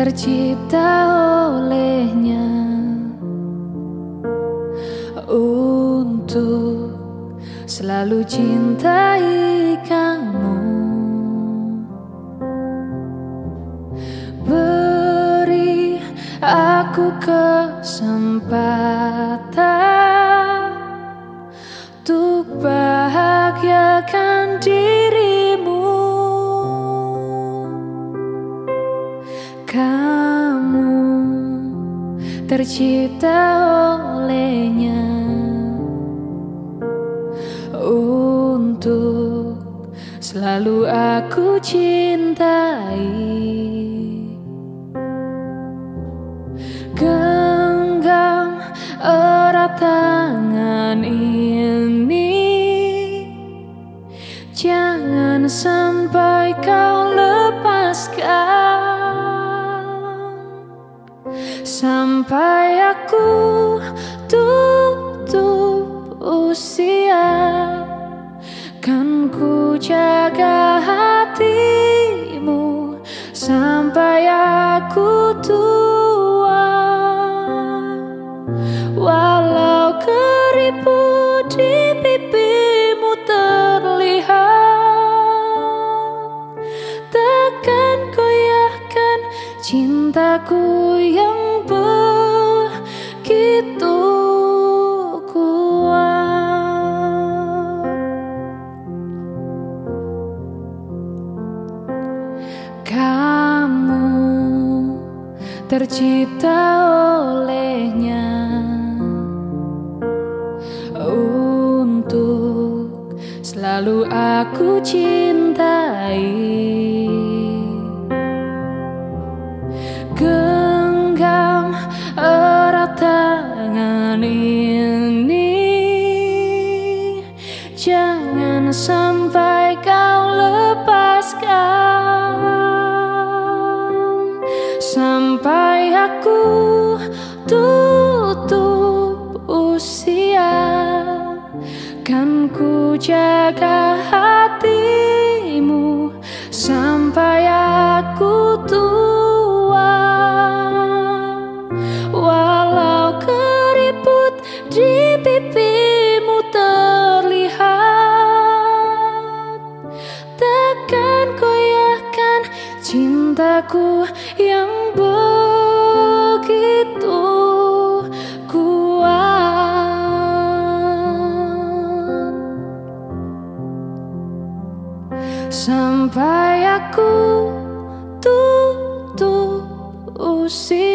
tercipta olehnya untuk selalu cintai kamu. Beri aku kesempatan untuk bahagiakan dirimu. Tercipta olehnya untuk selalu aku cintai. Genggam erat tangan ini Jangan sampai kau lepaskan Sampai aku tutup usia. Kan ku jaga hatimu. Sampai aku tua cintaku yang begitu kuat Kamu tercipta olehnya untuk selalu aku cintai. Genggam erat tangan ini, jangan sampai kau lepaskan. Sampai aku tutup usia kan ku jaga hatimu. Sampai aku tua cintaku yang begitu kuat. Sampai aku tutup usia